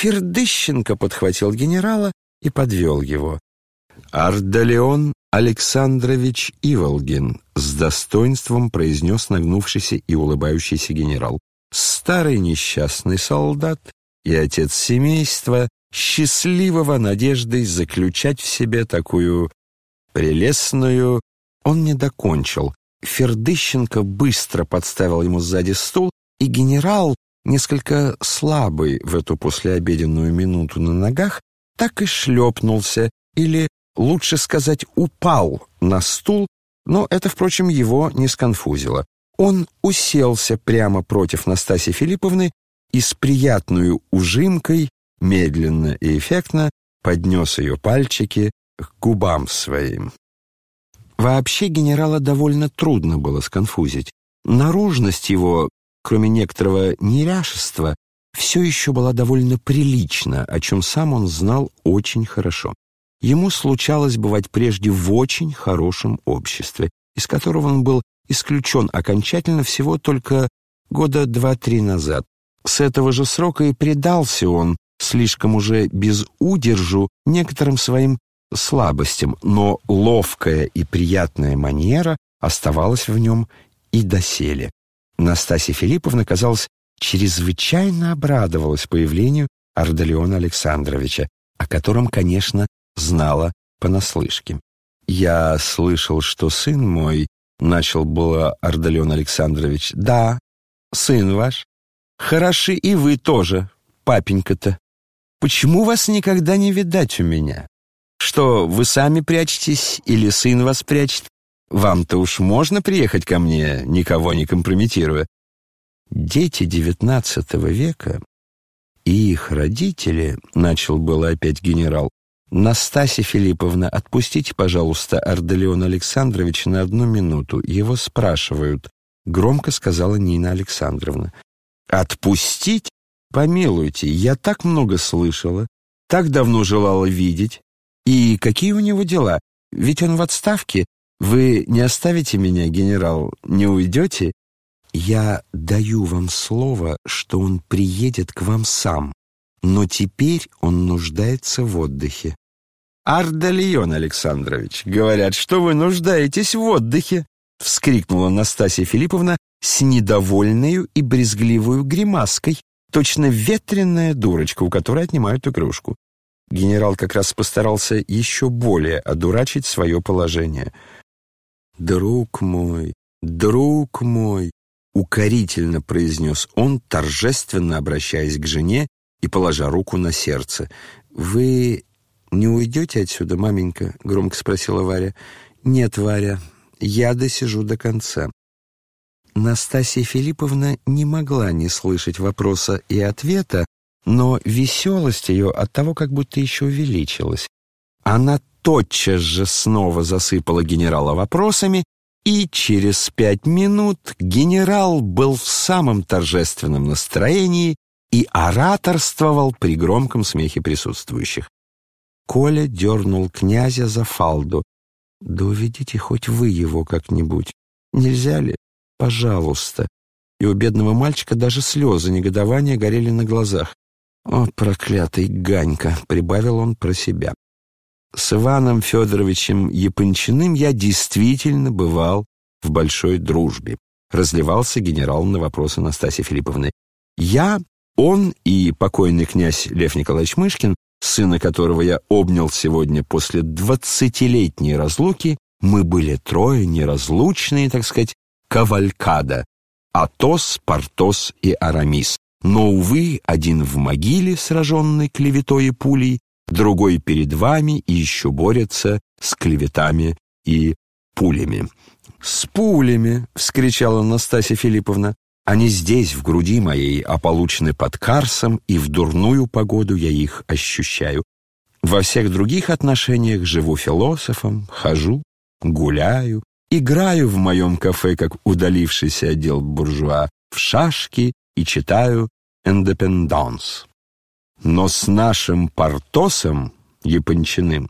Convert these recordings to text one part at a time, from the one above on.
Фердыщенко подхватил генерала и подвел его. «Ардалеон Александрович Иволгин», с достоинством произнес нагнувшийся и улыбающийся генерал. «Старый несчастный солдат и отец семейства, счастливого надеждой заключать в себе такую прелестную...» Он не докончил. Фердыщенко быстро подставил ему сзади стул, и генерал, несколько слабый в эту послеобеденную минуту на ногах, так и шлепнулся, или, лучше сказать, упал на стул, но это, впрочем, его не сконфузило. Он уселся прямо против Настасьи Филипповны и с приятной ужимкой, медленно и эффектно, поднес ее пальчики к губам своим. Вообще генерала довольно трудно было сконфузить. Наружность его, кроме некоторого неряшества, все еще была довольно прилична, о чем сам он знал очень хорошо. Ему случалось бывать прежде в очень хорошем обществе, из которого он был исключен окончательно всего только года два-три назад. С этого же срока и предался он, слишком уже без удержу, некоторым своим слабостям, но ловкая и приятная манера оставалась в нем и доселе. Настасья Филипповна, казалось, чрезвычайно обрадовалась появлению Ардалиона Александровича, о котором, конечно, знала понаслышке. «Я слышал, что сын мой...» — начал было Ардалион Александрович. «Да, сын ваш. Хороши и вы тоже, папенька-то. Почему вас никогда не видать у меня? Что, вы сами прячетесь или сын вас прячет? Вам-то уж можно приехать ко мне, никого не компрометируя. Дети девятнадцатого века и их родители, начал было опять генерал, Настасья Филипповна, отпустите, пожалуйста, Арделеона Александровича на одну минуту. Его спрашивают, громко сказала Нина Александровна. Отпустить? Помилуйте, я так много слышала, так давно желала видеть. И какие у него дела? Ведь он в отставке. Вы не оставите меня, генерал, не уйдете? Я даю вам слово, что он приедет к вам сам, но теперь он нуждается в отдыхе. Ардальон Александрович, говорят, что вы нуждаетесь в отдыхе, вскрикнула Настасья Филипповна с недовольной и брезгливой гримаской, точно ветреная дурочка, у которой отнимают игрушку. Генерал как раз постарался еще более одурачить свое положение. «Друг мой, друг мой!» — укорительно произнес он, торжественно обращаясь к жене и положа руку на сердце. «Вы не уйдете отсюда, маменька?» — громко спросила Варя. «Нет, Варя, я досижу до конца». Настасья Филипповна не могла не слышать вопроса и ответа, но веселость ее от того как будто еще увеличилась. Она тотчас же снова засыпала генерала вопросами, и через пять минут генерал был в самом торжественном настроении и ораторствовал при громком смехе присутствующих. Коля дернул князя за фалду. «Да уведите хоть вы его как-нибудь. Нельзя ли? Пожалуйста». И у бедного мальчика даже слезы негодования горели на глазах. «О, проклятый Ганька!» — прибавил он про себя. С Иваном Федоровичем Япончиным я действительно бывал в большой дружбе. Разливался генерал на вопрос Анастасии Филипповны. Я, он и покойный князь Лев Николаевич Мышкин, сына которого я обнял сегодня после двадцатилетней разлуки, мы были трое неразлучные, так сказать, кавалькада — Атос, Портос и Арамис, но, увы, один в могиле, сраженный клеветой и пулей, другой перед вами и еще борется с клеветами и пулями. «С пулями!» — вскричала Настасья Филипповна. «Они здесь, в груди моей, а получены под Карсом, и в дурную погоду я их ощущаю. Во всех других отношениях живу философом, хожу, гуляю, играю в моем кафе, как удалившийся от дел буржуа, в шашки и читаю «Indépendance». Но с нашим Портосом Епанчиным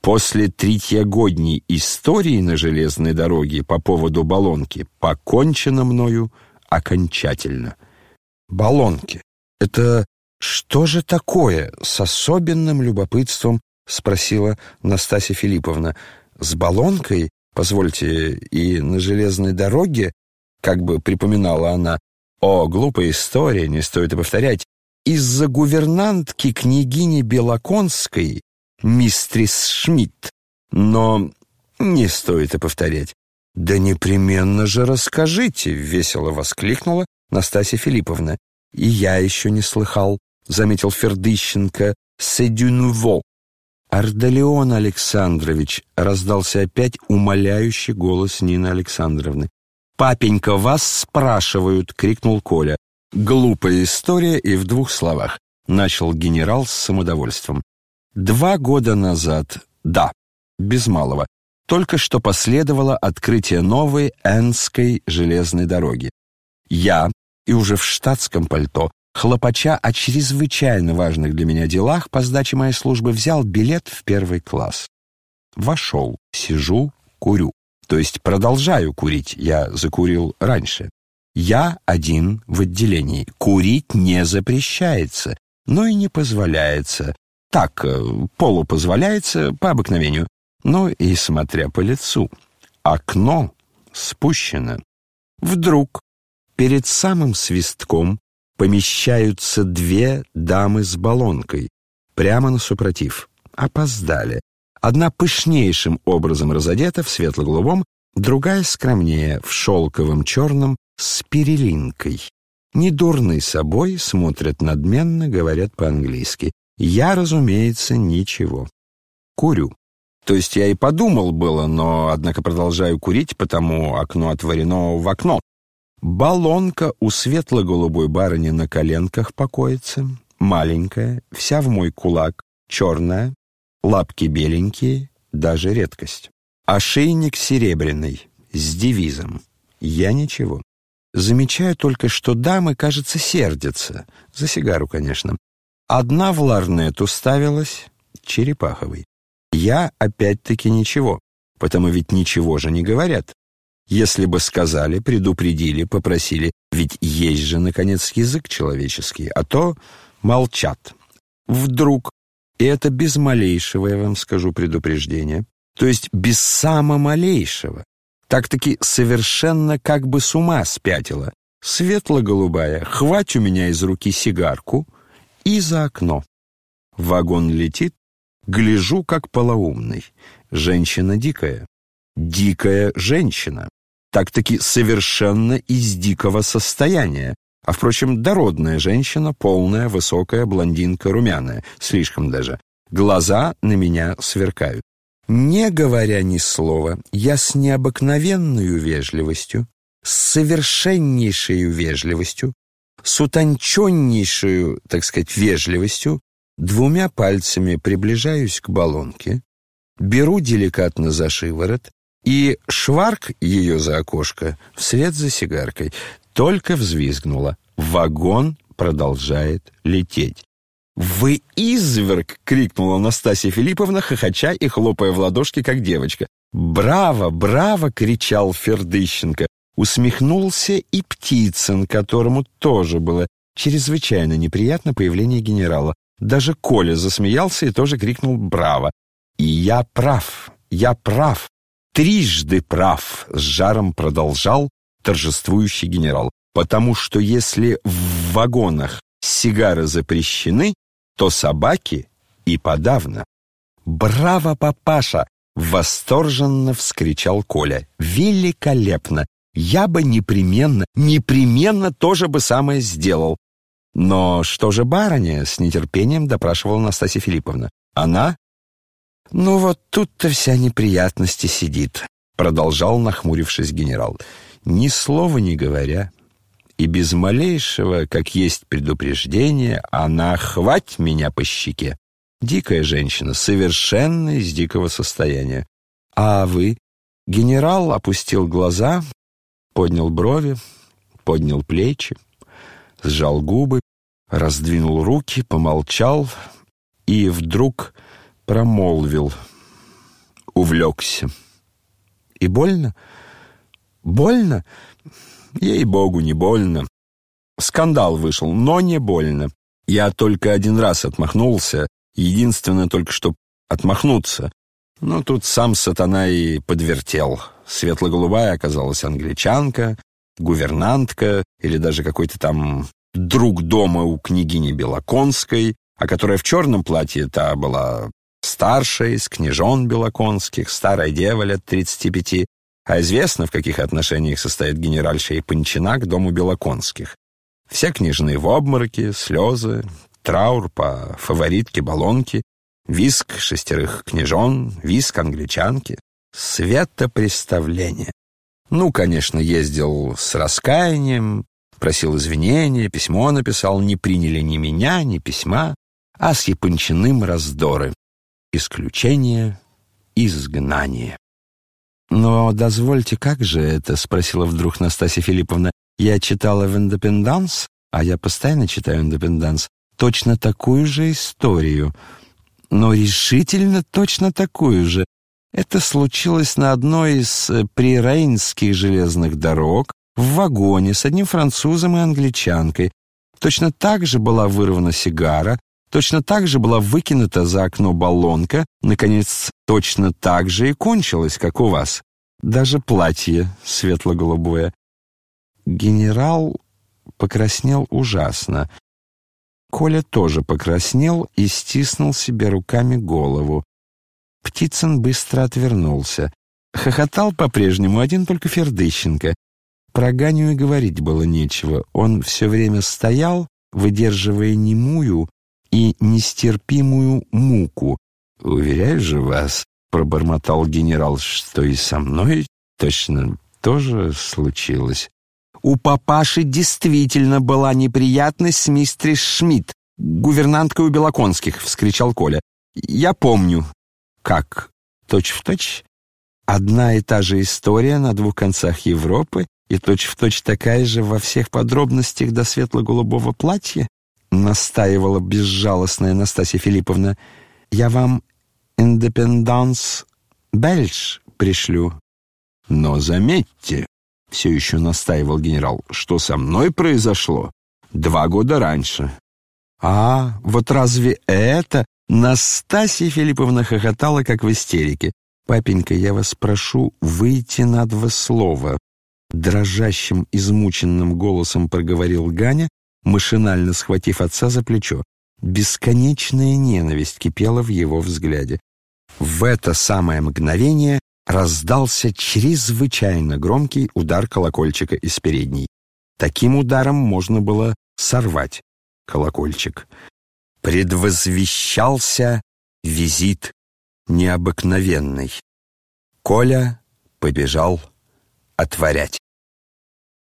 после третьегодней истории на железной дороге по поводу болонки покончено мною окончательно. Болонки — это «Что же такое?» — с особенным любопытством спросила Настасья Филипповна. «С баллонкой, позвольте, и на железной дороге?» Как бы припоминала она. «О, глупая история, не стоит и повторять. Из-за гувернантки княгини Белоконской, мистрис Шмидт. Но не стоит и повторять. «Да непременно же расскажите!» — весело воскликнула Настасья Филипповна. «И я еще не слыхал», — заметил Фердыщенко. «C'est du nouveau». «Ардалион Александрович!» — раздался опять умоляющий голос Нины Александровны. «Папенька, вас спрашивают!» — крикнул Коля. «Глупая история и в двух словах», — начал генерал с самодовольством. «Два года назад, да, без малого, только что последовало открытие новой Энской железной дороги. Я, и уже в штатском пальто, хлопача о чрезвычайно важных для меня делах по сдаче моей службы, взял билет в первый класс. Вошел, сижу, курю. То есть продолжаю курить, я закурил раньше. Я один в отделении. Курить не запрещается, но и не позволяется. Так, э, полупозволяется по обыкновению. Но и смотря по лицу. Окно спущено. Вдруг перед самым свистком помещаются две дамы с баллонкой, прямо на супротив. Опоздали. Одна пышнейшим образом разодета в светло-голубом, другая скромнее, в шелковом черном, с перелинкой. Недурной собой, смотрят надменно, говорят по-английски. Я, разумеется, ничего. Курю. То есть я и подумал было, но, однако, продолжаю курить, потому окно отворено в окно. Баллонка у светло-голубой барыни на коленках покоится, маленькая, вся в мой кулак, черная, лапки беленькие, даже редкость. Ошейник серебряный, с девизом. Я ничего. Замечаю только, что дамы, кажется, сердятся. За сигару, конечно. Одна в ларнет уставилась, черепаховый. Я опять-таки ничего, потому ведь ничего же не говорят. Если бы сказали, предупредили, попросили, ведь есть же, наконец, язык человеческий, а то молчат. Вдруг, и это без малейшего, я вам скажу, предупреждения, то есть без самого малейшего, так-таки совершенно как бы с ума спятила, светло-голубая, хвать у меня из руки сигарку и за окно. Вагон летит, гляжу, как полоумный. Женщина дикая. Дикая женщина так-таки совершенно из дикого состояния. А, впрочем, дородная женщина, полная, высокая, блондинка, румяная, слишком даже. Глаза на меня сверкают. Не говоря ни слова, я с необыкновенной вежливостью, с совершеннейшей вежливостью, с утонченнейшей, так сказать, вежливостью, двумя пальцами приближаюсь к баллонке, беру деликатно за шиворот и шварк ее за окошко вслед за сигаркой. Только взвизгнула. Вагон продолжает лететь. «Вы изверг!» — крикнула Настасья Филипповна, хохоча и хлопая в ладошки, как девочка. «Браво! Браво!» — кричал Фердыщенко. Усмехнулся и Птицын, которому тоже было чрезвычайно неприятно появление генерала. Даже Коля засмеялся и тоже крикнул «Браво!». «И я прав! Я прав! трижды прав, с жаром продолжал торжествующий генерал, потому что если в вагонах сигары запрещены, то собаки и подавно. «Браво, папаша!» — восторженно вскричал Коля. «Великолепно! Я бы непременно, непременно тоже бы самое сделал!» «Но что же барыня?» — с нетерпением допрашивала Настасья Филипповна. «Она «Ну вот тут-то вся неприятность и сидит», — продолжал, нахмурившись генерал. «Ни слова не говоря, и без малейшего, как есть предупреждение, она хвать меня по щеке. Дикая женщина, совершенно из дикого состояния. А вы?» Генерал опустил глаза, поднял брови, поднял плечи, сжал губы, раздвинул руки, помолчал и вдруг промолвил, увлекся. И больно? Больно? Ей-богу, не больно. Скандал вышел, но не больно. Я только один раз отмахнулся, единственное только, что отмахнуться. Но тут сам сатана и подвертел. Светло-голубая оказалась англичанка, гувернантка или даже какой-то там друг дома у княгини Белоконской, а которая в черном платье, та была старшая из княжон Белоконских, старая дева лет 35, а известно, в каких отношениях состоит генеральша Япончина к дому Белоконских. Все княжны в обмороке, слезы, траур по фаворитке Балонке, виск шестерых княжон, виск англичанки, светопреставление. Ну, конечно, ездил с раскаянием, просил извинения, письмо написал, не приняли ни меня, ни письма, а с Епанчиным раздоры. Исключение — изгнание. «Но позвольте, как же это?» — спросила вдруг Настасья Филипповна. «Я читала в «Indépendance», а я постоянно читаю «Indépendance», точно такую же историю, но решительно точно такую же. Это случилось на одной из э, прирейнских железных дорог, в вагоне с одним французом и англичанкой. Точно так же была вырвана сигара, точно так же была выкинута за окно баллонка, наконец, точно так же и кончилась, как у вас. Даже платье светло-голубое. Генерал покраснел ужасно. Коля тоже покраснел и стиснул себе руками голову. Птицын быстро отвернулся. Хохотал по-прежнему один только Фердыщенко. Про Ганю и говорить было нечего. Он все время стоял, выдерживая немую и нестерпимую муку. «Уверяю же вас», — пробормотал генерал, — «что и со мной точно тоже случилось». «У папаши действительно была неприятность с мистрис Шмидт, гувернанткой у Белоконских», — вскричал Коля. «Я помню». «Как? Точь-в-точь?» Одна и та же история на двух концах Европы и точь-в-точь точь такая же во всех подробностях до светло-голубого платья? Настаивала безжалостная Настасья Филипповна. Я вам «Indépendance Belge» пришлю. Но заметьте, все еще настаивал генерал, что со мной произошло два года раньше. А, вот разве это? Настасья Филипповна хохотала, как в истерике. «Папенька, я вас прошу выйти на два слова», дрожащим, измученным голосом проговорил Ганя, машинально схватив отца за плечо. Бесконечная ненависть кипела в его взгляде. В это самое мгновение раздался чрезвычайно громкий удар колокольчика из передней. Таким ударом можно было сорвать колокольчик. Предвозвещался визит необыкновенный. Коля побежал отворять.